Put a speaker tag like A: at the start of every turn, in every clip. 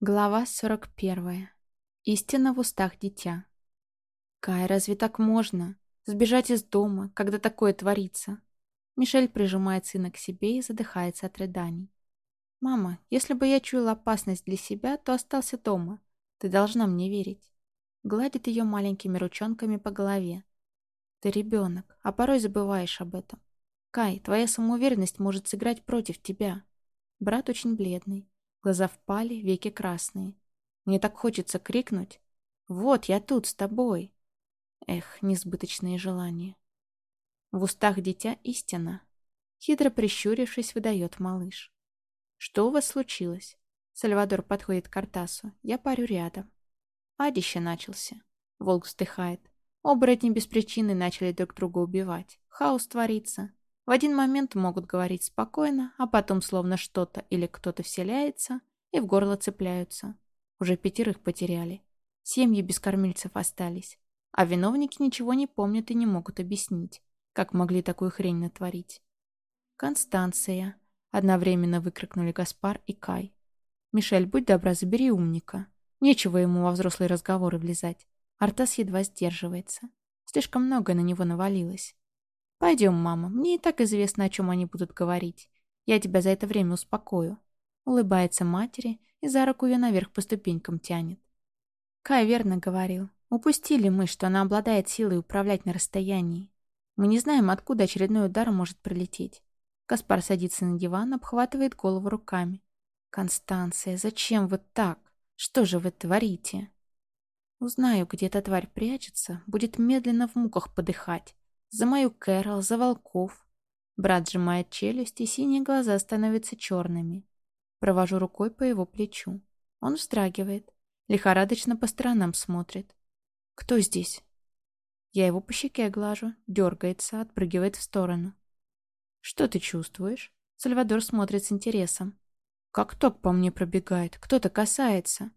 A: Глава 41. Истина в устах дитя. «Кай, разве так можно? Сбежать из дома, когда такое творится?» Мишель прижимает сына к себе и задыхается от рыданий. «Мама, если бы я чуяла опасность для себя, то остался дома. Ты должна мне верить». Гладит ее маленькими ручонками по голове. «Ты ребенок, а порой забываешь об этом. Кай, твоя самоуверенность может сыграть против тебя». Брат очень бледный. Глаза впали, веки красные. Мне так хочется крикнуть «Вот, я тут, с тобой!» Эх, несбыточные желания. В устах дитя истина. Хитро прищурившись, выдает малыш. «Что у вас случилось?» Сальвадор подходит к Артасу. Я парю рядом. Адище начался. Волк вздыхает. Оборотни без причины начали друг друга убивать. Хаос творится. В один момент могут говорить спокойно, а потом словно что-то или кто-то вселяется и в горло цепляются. Уже пятерых потеряли. Семьи без кормильцев остались. А виновники ничего не помнят и не могут объяснить, как могли такую хрень натворить. «Констанция!» — одновременно выкрикнули Гаспар и Кай. «Мишель, будь добра, забери умника. Нечего ему во взрослые разговоры влезать. Артас едва сдерживается. Слишком многое на него навалилось. «Пойдем, мама, мне и так известно, о чем они будут говорить. Я тебя за это время успокою». Улыбается матери и за руку ее наверх по ступенькам тянет. Кай верно говорил. Упустили мы, что она обладает силой управлять на расстоянии. Мы не знаем, откуда очередной удар может прилететь. Каспар садится на диван, обхватывает голову руками. «Констанция, зачем вы так? Что же вы творите?» Узнаю, где эта тварь прячется, будет медленно в муках подыхать. За мою Кэрол, за волков. Брат сжимает челюсть, и синие глаза становятся черными. Провожу рукой по его плечу. Он вздрагивает. Лихорадочно по сторонам смотрит. «Кто здесь?» Я его по щеке глажу, дергается, отпрыгивает в сторону. «Что ты чувствуешь?» Сальвадор смотрит с интересом. «Как ток по мне пробегает, кто-то касается.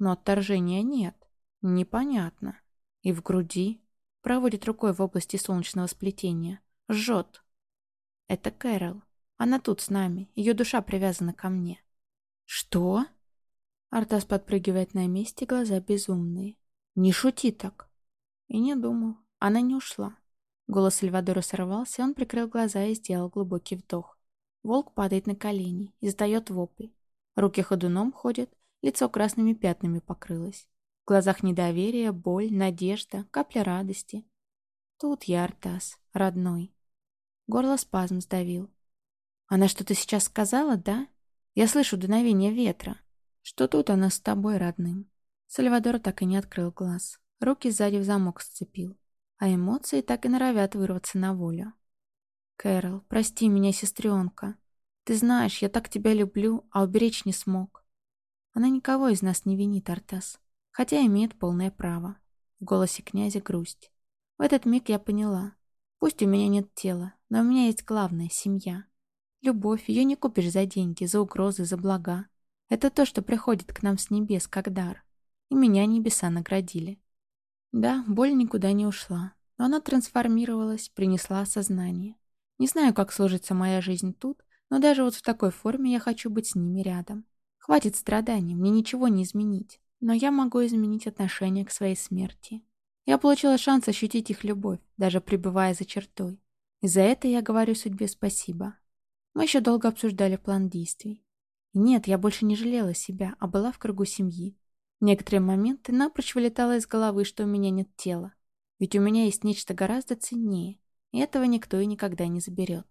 A: Но отторжения нет. Непонятно. И в груди, Проводит рукой в области солнечного сплетения. Жжет. Это Кэрол. Она тут с нами. Ее душа привязана ко мне. Что? Артас подпрыгивает на месте, глаза безумные. Не шути так. И не думал. Она не ушла. Голос Сальвадора сорвался, он прикрыл глаза и сделал глубокий вдох. Волк падает на колени, издает вопль. Руки ходуном ходят, лицо красными пятнами покрылось. В глазах недоверие, боль, надежда, капля радости. Тут я, Артас, родной. Горло спазм сдавил. Она что-то сейчас сказала, да? Я слышу дуновение ветра. Что тут она с тобой, родным? Сальвадор так и не открыл глаз. Руки сзади в замок сцепил. А эмоции так и норовят вырваться на волю. «Кэрол, прости меня, сестренка. Ты знаешь, я так тебя люблю, а уберечь не смог». Она никого из нас не винит, Артас хотя имеет полное право. В голосе князя грусть. В этот миг я поняла. Пусть у меня нет тела, но у меня есть главное — семья. Любовь, ее не купишь за деньги, за угрозы, за блага. Это то, что приходит к нам с небес, как дар. И меня небеса наградили. Да, боль никуда не ушла, но она трансформировалась, принесла осознание. Не знаю, как сложится моя жизнь тут, но даже вот в такой форме я хочу быть с ними рядом. Хватит страданий, мне ничего не изменить. Но я могу изменить отношение к своей смерти. Я получила шанс ощутить их любовь, даже пребывая за чертой. И за это я говорю судьбе спасибо. Мы еще долго обсуждали план действий. Нет, я больше не жалела себя, а была в кругу семьи. Некоторые моменты напрочь вылетало из головы, что у меня нет тела. Ведь у меня есть нечто гораздо ценнее, и этого никто и никогда не заберет.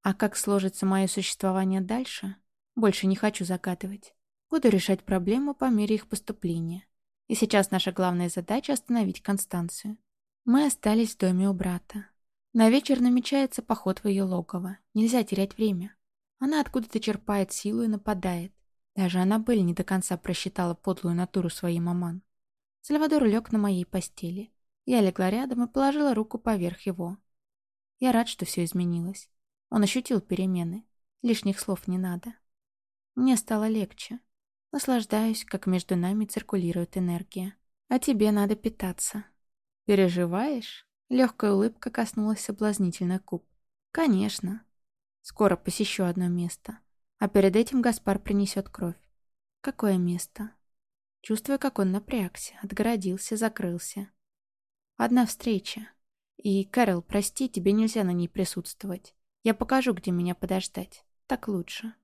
A: А как сложится мое существование дальше, больше не хочу загадывать. Буду решать проблему по мере их поступления. И сейчас наша главная задача — остановить Констанцию. Мы остались в доме у брата. На вечер намечается поход в ее логово. Нельзя терять время. Она откуда-то черпает силу и нападает. Даже Аннабель не до конца просчитала подлую натуру своей маман. Сальвадор лег на моей постели. Я легла рядом и положила руку поверх его. Я рад, что все изменилось. Он ощутил перемены. Лишних слов не надо. Мне стало легче. Наслаждаюсь, как между нами циркулирует энергия. А тебе надо питаться. Переживаешь? Легкая улыбка коснулась соблазнительных губ. Конечно. Скоро посещу одно место. А перед этим Гаспар принесет кровь. Какое место? чувствуя, как он напрягся, отгородился, закрылся. Одна встреча. И, Кэрол, прости, тебе нельзя на ней присутствовать. Я покажу, где меня подождать. Так лучше.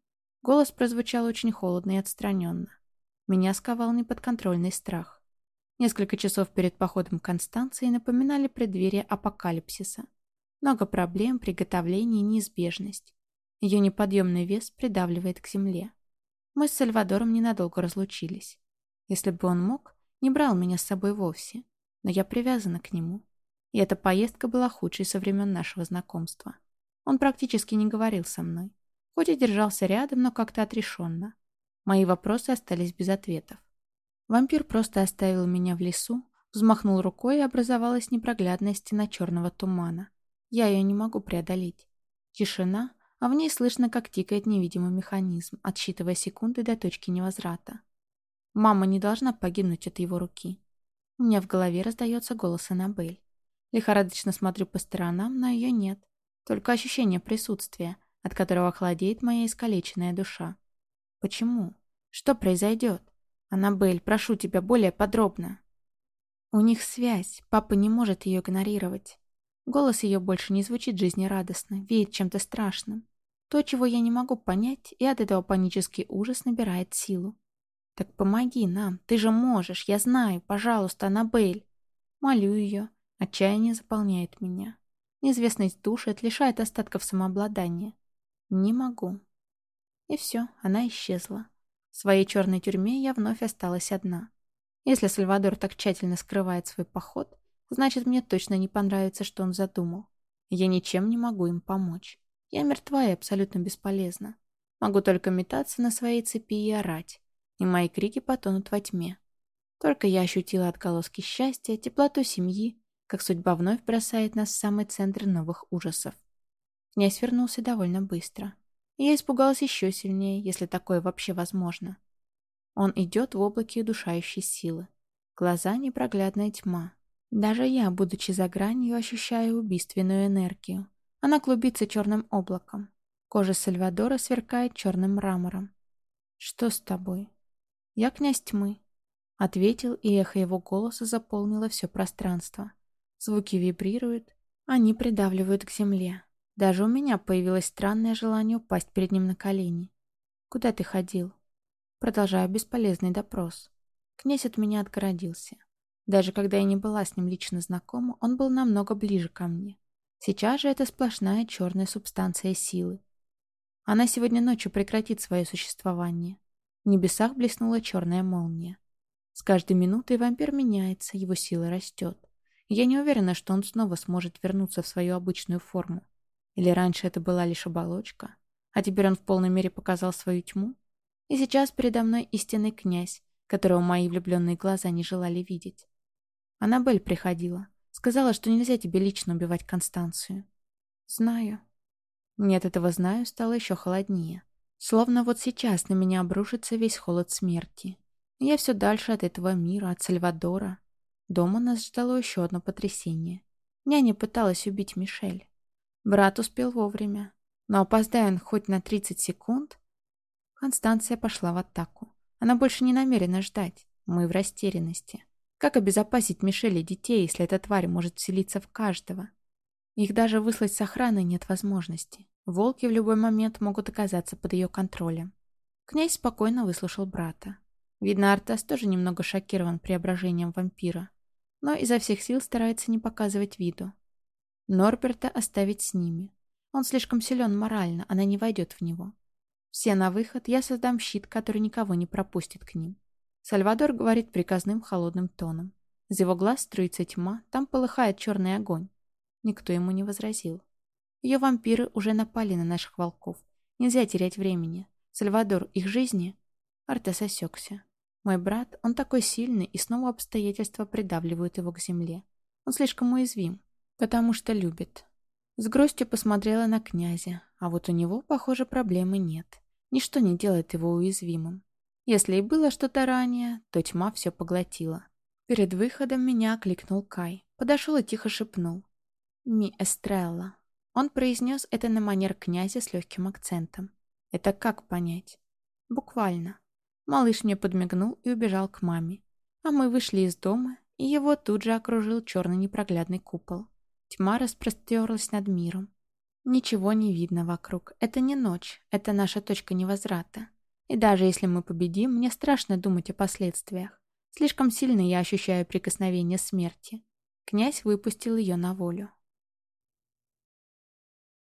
A: Голос прозвучал очень холодно и отстраненно. Меня сковал неподконтрольный страх. Несколько часов перед походом Констанции напоминали преддверие апокалипсиса. Много проблем, приготовлений, неизбежность. Ее неподъемный вес придавливает к земле. Мы с Сальвадором ненадолго разлучились. Если бы он мог, не брал меня с собой вовсе. Но я привязана к нему. И эта поездка была худшей со времен нашего знакомства. Он практически не говорил со мной. И держался рядом, но как-то отрешенно. Мои вопросы остались без ответов. Вампир просто оставил меня в лесу, взмахнул рукой, и образовалась непроглядная стена черного тумана. Я ее не могу преодолеть. Тишина, а в ней слышно, как тикает невидимый механизм, отсчитывая секунды до точки невозврата. Мама не должна погибнуть от его руки. У меня в голове раздается голос Аннабель. Лихорадочно смотрю по сторонам, но ее нет. Только ощущение присутствия, от которого холодеет моя искалеченная душа. Почему? Что произойдет? Аннабель, прошу тебя более подробно. У них связь, папа не может ее игнорировать. Голос ее больше не звучит жизнерадостно, веет чем-то страшным. То, чего я не могу понять, и от этого панический ужас набирает силу. «Так помоги нам, ты же можешь, я знаю, пожалуйста, Аннабель!» Молю ее, отчаяние заполняет меня. Неизвестность душит, лишает остатков самообладания. Не могу. И все, она исчезла. В своей черной тюрьме я вновь осталась одна. Если Сальвадор так тщательно скрывает свой поход, значит, мне точно не понравится, что он задумал. Я ничем не могу им помочь. Я мертва и абсолютно бесполезна. Могу только метаться на своей цепи и орать. И мои крики потонут во тьме. Только я ощутила отголоски счастья, теплоту семьи, как судьба вновь бросает нас в самый центр новых ужасов. Князь вернулся довольно быстро. Я испугалась еще сильнее, если такое вообще возможно. Он идет в облаке удушающей силы. Глаза — непроглядная тьма. Даже я, будучи за гранью, ощущаю убийственную энергию. Она клубится черным облаком. Кожа Сальвадора сверкает черным мрамором. «Что с тобой?» «Я князь тьмы», — ответил, и эхо его голоса заполнило все пространство. Звуки вибрируют, они придавливают к земле. Даже у меня появилось странное желание упасть перед ним на колени. «Куда ты ходил?» Продолжаю бесполезный допрос. Князь от меня отгородился. Даже когда я не была с ним лично знакома, он был намного ближе ко мне. Сейчас же это сплошная черная субстанция силы. Она сегодня ночью прекратит свое существование. В небесах блеснула черная молния. С каждой минутой вампир меняется, его сила растет. Я не уверена, что он снова сможет вернуться в свою обычную форму. Или раньше это была лишь оболочка, а теперь он в полной мере показал свою тьму? И сейчас передо мной истинный князь, которого мои влюбленные глаза не желали видеть. Аннабель приходила. Сказала, что нельзя тебе лично убивать Констанцию. Знаю. Мне от этого знаю стало еще холоднее. Словно вот сейчас на меня обрушится весь холод смерти. Я все дальше от этого мира, от Сальвадора, Дома нас ждало еще одно потрясение. Няня пыталась убить Мишель. Брат успел вовремя. Но опоздая он хоть на 30 секунд... Констанция пошла в атаку. Она больше не намерена ждать. Мы в растерянности. Как обезопасить Мишель и детей, если эта тварь может вселиться в каждого? Их даже выслать с охраной нет возможности. Волки в любой момент могут оказаться под ее контролем. Князь спокойно выслушал брата. Видно, Артас тоже немного шокирован преображением вампира но изо всех сил старается не показывать виду. Норберта оставить с ними. Он слишком силен морально, она не войдет в него. Все на выход, я создам щит, который никого не пропустит к ним. Сальвадор говорит приказным холодным тоном. Из его глаз струится тьма, там полыхает черный огонь. Никто ему не возразил. Ее вампиры уже напали на наших волков. Нельзя терять времени. Сальвадор, их жизни... Артес осекся. Мой брат, он такой сильный, и снова обстоятельства придавливают его к земле. Он слишком уязвим, потому что любит. С грустью посмотрела на князя, а вот у него, похоже, проблемы нет. Ничто не делает его уязвимым. Если и было что-то ранее, то тьма все поглотила. Перед выходом меня окликнул Кай. Подошел и тихо шепнул. «Ми Эстрелла». Он произнес это на манер князя с легким акцентом. Это как понять? Буквально. Малыш мне подмигнул и убежал к маме. А мы вышли из дома, и его тут же окружил черный непроглядный купол. Тьма распростерлась над миром. Ничего не видно вокруг. Это не ночь, это наша точка невозврата. И даже если мы победим, мне страшно думать о последствиях. Слишком сильно я ощущаю прикосновение смерти. Князь выпустил ее на волю.